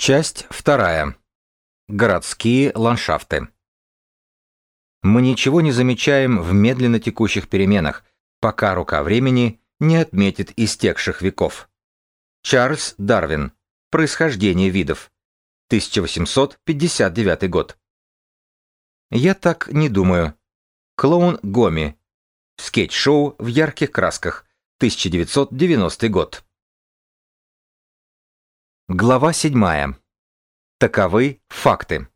Часть вторая. Городские ландшафты. Мы ничего не замечаем в медленно текущих переменах, пока рука времени не отметит истекших веков. Чарльз Дарвин. Происхождение видов. 1859 год. Я так не думаю. Клоун Гоми. Скетч-шоу в ярких красках. 1990 год. Глава 7. Таковы факты.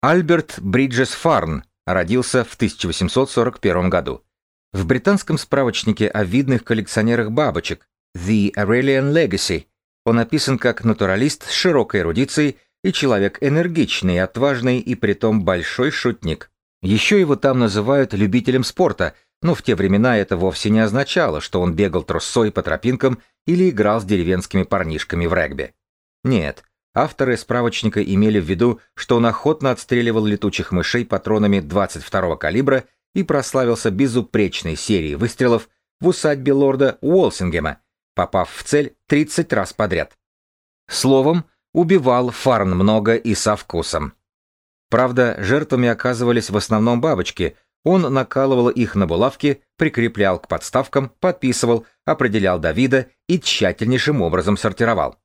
Альберт Бриджес Фарн родился в 1841 году. В британском справочнике о видных коллекционерах бабочек The Aurelian Legacy он описан как натуралист с широкой эрудицией и человек энергичный, отважный и притом большой шутник. Еще его там называют любителем спорта – но в те времена это вовсе не означало, что он бегал трусой по тропинкам или играл с деревенскими парнишками в регби. Нет, авторы справочника имели в виду, что он охотно отстреливал летучих мышей патронами 22-го калибра и прославился безупречной серией выстрелов в усадьбе лорда Уолсингема, попав в цель 30 раз подряд. Словом, убивал Фарн много и со вкусом. Правда, жертвами оказывались в основном бабочки – он накалывал их на булавки, прикреплял к подставкам, подписывал, определял Давида и тщательнейшим образом сортировал.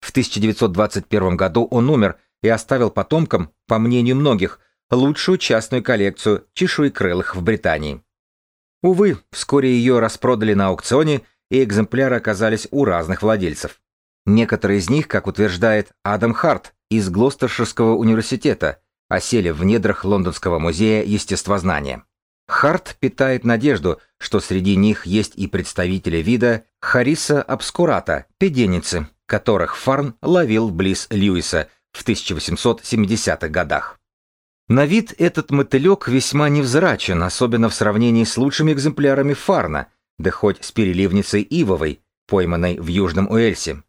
В 1921 году он умер и оставил потомкам, по мнению многих, лучшую частную коллекцию чешуекрылых в Британии. Увы, вскоре ее распродали на аукционе, и экземпляры оказались у разных владельцев. Некоторые из них, как утверждает Адам Харт из Глостерширского университета, осели в недрах Лондонского музея естествознания. Харт питает надежду, что среди них есть и представители вида Хариса обскурата, педеницы, которых Фарн ловил близ Льюиса в 1870-х годах. На вид этот мотылек весьма невзрачен, особенно в сравнении с лучшими экземплярами Фарна, да хоть с переливницей Ивовой, пойманной в Южном Уэльсе.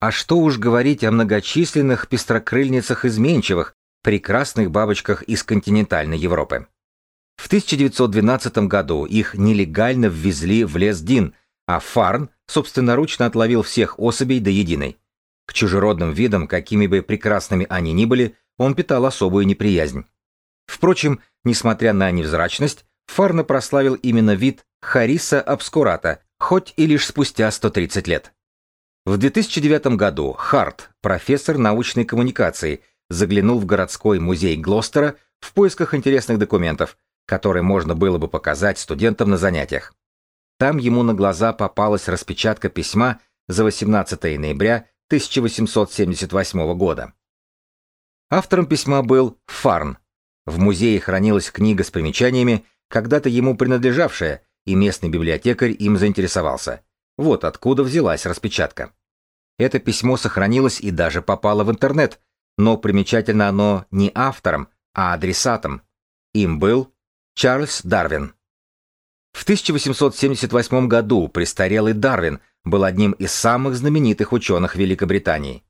А что уж говорить о многочисленных пестрокрыльницах-изменчивых, прекрасных бабочках из континентальной Европы. В 1912 году их нелегально ввезли в лес Дин, а Фарн собственноручно отловил всех особей до единой. К чужеродным видам, какими бы прекрасными они ни были, он питал особую неприязнь. Впрочем, несмотря на невзрачность, Фарна прославил именно вид Хариса обскурата, хоть и лишь спустя 130 лет. В 2009 году Харт, профессор научной коммуникации, заглянул в городской музей Глостера в поисках интересных документов, которые можно было бы показать студентам на занятиях. Там ему на глаза попалась распечатка письма за 18 ноября 1878 года. Автором письма был Фарн. В музее хранилась книга с примечаниями, когда-то ему принадлежавшая, и местный библиотекарь им заинтересовался. Вот откуда взялась распечатка. Это письмо сохранилось и даже попало в интернет, но примечательно оно не автором, а адресатом. Им был Чарльз Дарвин. В 1878 году престарелый Дарвин был одним из самых знаменитых ученых Великобритании.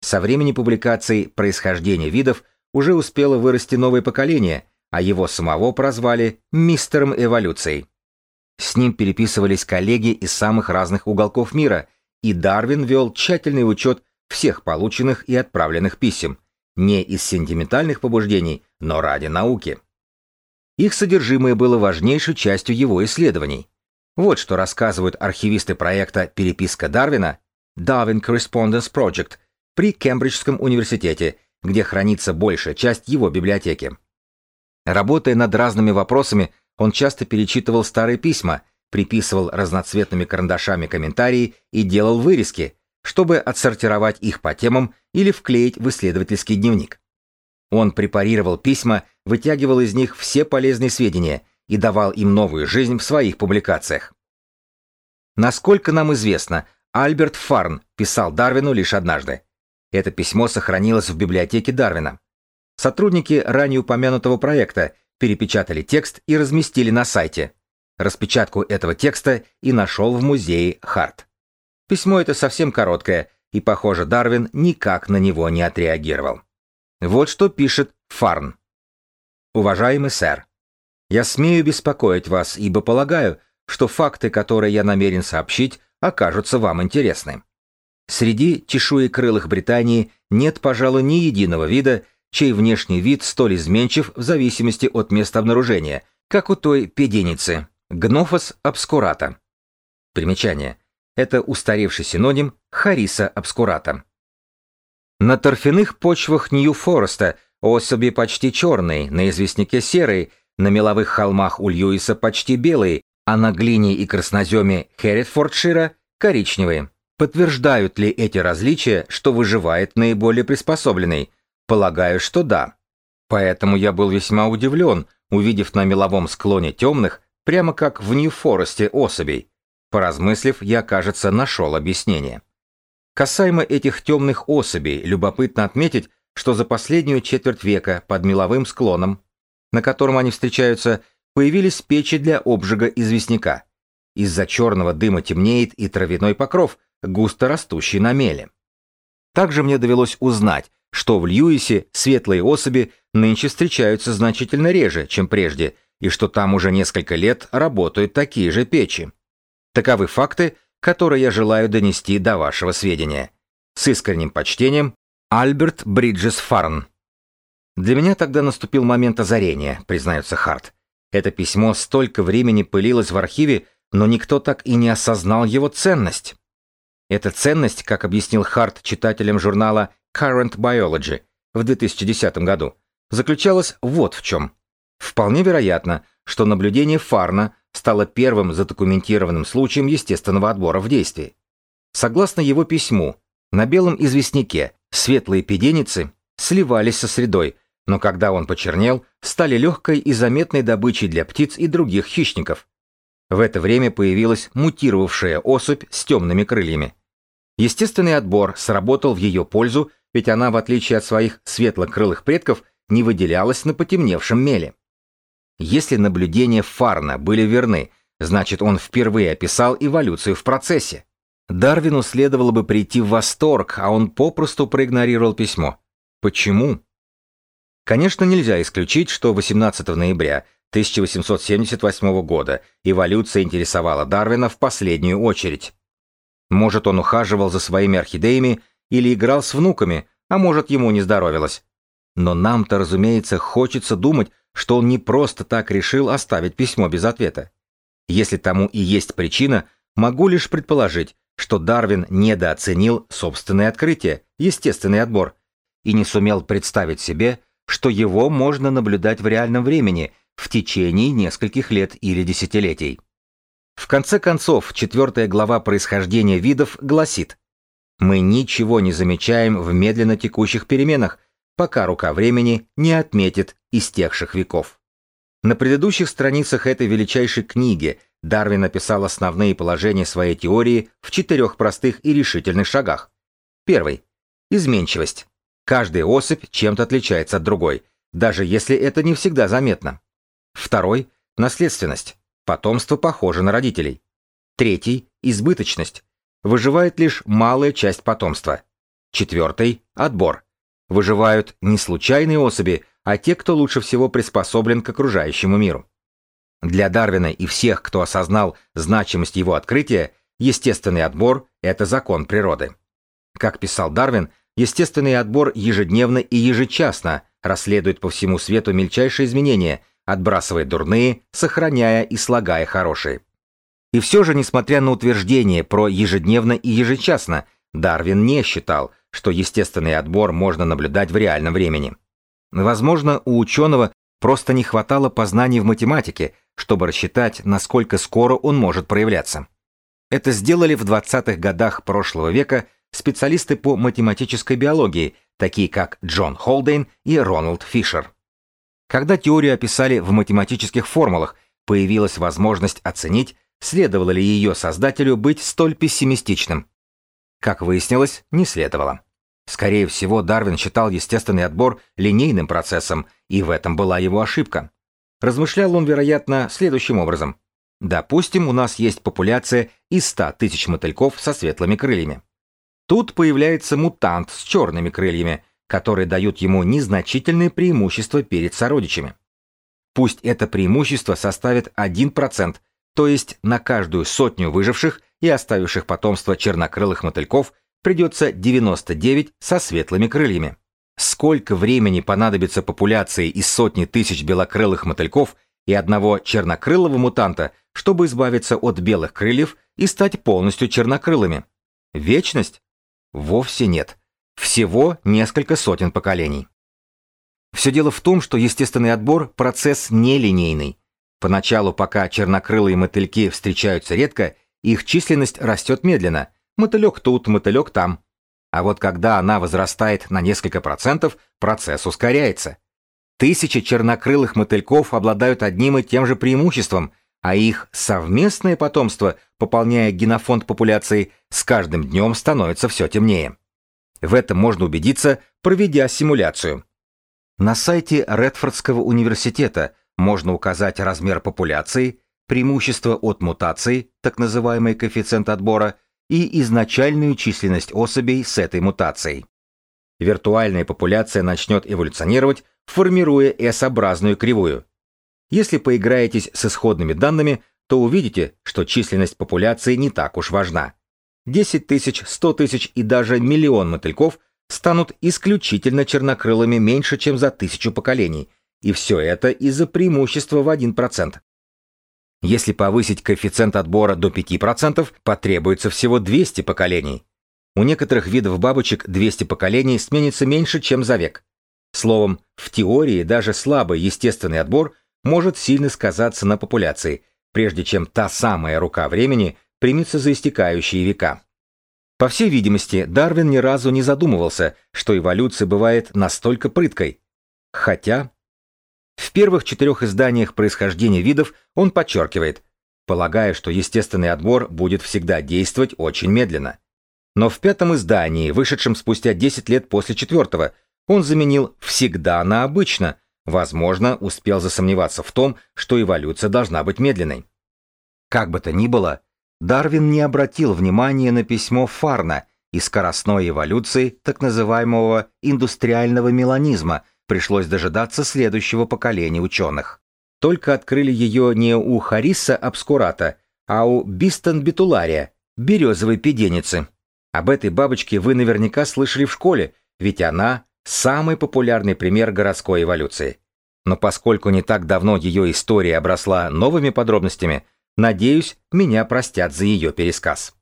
Со времени публикации «Происхождение видов» уже успело вырасти новое поколение, а его самого прозвали «мистером эволюции». С ним переписывались коллеги из самых разных уголков мира, и Дарвин вел тщательный учет всех полученных и отправленных писем, не из сентиментальных побуждений, но ради науки. Их содержимое было важнейшей частью его исследований. Вот что рассказывают архивисты проекта «Переписка Дарвина» Darwin Correspondence Project при Кембриджском университете, где хранится большая часть его библиотеки. Работая над разными вопросами, он часто перечитывал старые письма, приписывал разноцветными карандашами комментарии и делал вырезки, чтобы отсортировать их по темам или вклеить в исследовательский дневник. Он препарировал письма, вытягивал из них все полезные сведения и давал им новую жизнь в своих публикациях. Насколько нам известно, Альберт Фарн писал Дарвину лишь однажды. Это письмо сохранилось в библиотеке Дарвина. Сотрудники ранее упомянутого проекта перепечатали текст и разместили на сайте. Распечатку этого текста и нашел в музее Харт. Письмо это совсем короткое, и, похоже, Дарвин никак на него не отреагировал. Вот что пишет Фарн. «Уважаемый сэр, я смею беспокоить вас, ибо полагаю, что факты, которые я намерен сообщить, окажутся вам интересны. Среди чешуекрылых Британии нет, пожалуй, ни единого вида, чей внешний вид столь изменчив в зависимости от места обнаружения, как у той педеницы – Гнофос обскурата. Примечание. Это устаревший синоним Хариса обскурата. На торфяных почвах Нью-Фореста особи почти черные, на известняке серые, на меловых холмах у Льюиса почти белые, а на глине и красноземе Херритфордшира коричневые. Подтверждают ли эти различия, что выживает наиболее приспособленный? Полагаю, что да. Поэтому я был весьма удивлен, увидев на меловом склоне темных, прямо как в Нью-Форесте особей. Поразмыслив, я, кажется, нашел объяснение. Касаемо этих темных особей, любопытно отметить, что за последнюю четверть века под меловым склоном, на котором они встречаются, появились печи для обжига известняка. Из-за черного дыма темнеет и травяной покров, густо растущий на меле. Также мне довелось узнать, что в Льюисе светлые особи нынче встречаются значительно реже, чем прежде, и что там уже несколько лет работают такие же печи. Таковы факты, которые я желаю донести до вашего сведения. С искренним почтением, Альберт Бриджес Фарн. Для меня тогда наступил момент озарения, признается Харт. Это письмо столько времени пылилось в архиве, но никто так и не осознал его ценность. Эта ценность, как объяснил Харт читателям журнала Current Biology в 2010 году, заключалась вот в чем. Вполне вероятно, что наблюдение Фарна стало первым задокументированным случаем естественного отбора в действии. Согласно его письму, на белом известняке светлые педеницы сливались со средой, но когда он почернел, стали легкой и заметной добычей для птиц и других хищников. В это время появилась мутировавшая особь с темными крыльями. Естественный отбор сработал в ее пользу, ведь она, в отличие от своих светлокрылых предков, не выделялась на потемневшем меле. Если наблюдения Фарна были верны, значит он впервые описал эволюцию в процессе. Дарвину следовало бы прийти в восторг, а он попросту проигнорировал письмо. Почему? Конечно, нельзя исключить, что 18 ноября 1878 года эволюция интересовала Дарвина в последнюю очередь. Может, он ухаживал за своими орхидеями или играл с внуками, а может, ему не здоровилось. Но нам-то, разумеется, хочется думать, что он не просто так решил оставить письмо без ответа. Если тому и есть причина, могу лишь предположить, что Дарвин недооценил собственное открытие, естественный отбор, и не сумел представить себе, что его можно наблюдать в реальном времени в течение нескольких лет или десятилетий. В конце концов, четвертая глава происхождения видов гласит «Мы ничего не замечаем в медленно текущих переменах, пока рука времени не отметит истекших веков». На предыдущих страницах этой величайшей книги Дарвин написал основные положения своей теории в четырех простых и решительных шагах. Первый. Изменчивость. Каждая особь чем-то отличается от другой, даже если это не всегда заметно. Второй – наследственность. Потомство похоже на родителей. Третий – избыточность. Выживает лишь малая часть потомства. Четвертый – отбор. Выживают не случайные особи, а те, кто лучше всего приспособлен к окружающему миру. Для Дарвина и всех, кто осознал значимость его открытия, естественный отбор – это закон природы. Как писал Дарвин, Естественный отбор ежедневно и ежечасно расследует по всему свету мельчайшие изменения, отбрасывая дурные, сохраняя и слагая хорошие. И все же, несмотря на утверждение про ежедневно и ежечасно, Дарвин не считал, что естественный отбор можно наблюдать в реальном времени. Возможно, у ученого просто не хватало познаний в математике, чтобы рассчитать, насколько скоро он может проявляться. Это сделали в 20-х годах прошлого века специалисты по математической биологии, такие как Джон Холдейн и Рональд Фишер. Когда теорию описали в математических формулах, появилась возможность оценить, следовало ли ее создателю быть столь пессимистичным. Как выяснилось, не следовало. Скорее всего, Дарвин считал естественный отбор линейным процессом, и в этом была его ошибка. Размышлял он, вероятно, следующим образом. Допустим, у нас есть популяция из 100 тысяч мотыльков со светлыми крыльями. Тут появляется мутант с черными крыльями, которые дают ему незначительное преимущество перед сородичами. Пусть это преимущество составит 1%, то есть на каждую сотню выживших и оставивших потомство чернокрылых мотыльков придется 99 со светлыми крыльями. Сколько времени понадобится популяции из сотни тысяч белокрылых мотыльков и одного чернокрылого мутанта, чтобы избавиться от белых крыльев и стать полностью чернокрылыми? Вечность? Вовсе нет. Всего несколько сотен поколений. Все дело в том, что естественный отбор – процесс нелинейный. Поначалу, пока чернокрылые мотыльки встречаются редко, их численность растет медленно. Мотылек тут, мотылек там. А вот когда она возрастает на несколько процентов, процесс ускоряется. Тысячи чернокрылых мотыльков обладают одним и тем же преимуществом, а их совместное потомство, пополняя генофонд популяции, с каждым днем становится все темнее. В этом можно убедиться, проведя симуляцию. На сайте Редфордского университета можно указать размер популяции, преимущество от мутации, так называемый коэффициент отбора, и изначальную численность особей с этой мутацией. Виртуальная популяция начнет эволюционировать, формируя S-образную кривую. Если поиграетесь с исходными данными, то увидите, что численность популяции не так уж важна. 10 тысяч, 100 тысяч и даже миллион мотыльков станут исключительно чернокрылыми меньше, чем за тысячу поколений, и все это из-за преимущества в 1%. Если повысить коэффициент отбора до 5%, потребуется всего 200 поколений. У некоторых видов бабочек 200 поколений сменится меньше, чем за век. Словом, в теории даже слабый естественный отбор может сильно сказаться на популяции, прежде чем та самая рука времени примется за истекающие века. По всей видимости, Дарвин ни разу не задумывался, что эволюция бывает настолько прыткой. Хотя... В первых четырех изданиях происхождения видов он подчеркивает, полагая, что естественный отбор будет всегда действовать очень медленно. Но в пятом издании, вышедшем спустя 10 лет после четвертого, он заменил «всегда» на «обычно», возможно, успел засомневаться в том, что эволюция должна быть медленной. Как бы то ни было, Дарвин не обратил внимания на письмо Фарна и скоростной эволюции так называемого индустриального меланизма пришлось дожидаться следующего поколения ученых. Только открыли ее не у Хариса обскурата, а у Бистон битулария, березовой педеницы. Об этой бабочке вы наверняка слышали в школе, ведь она – самый популярный пример городской эволюции. Но поскольку не так давно ее история обросла новыми подробностями – Надеюсь, меня простят за ее пересказ.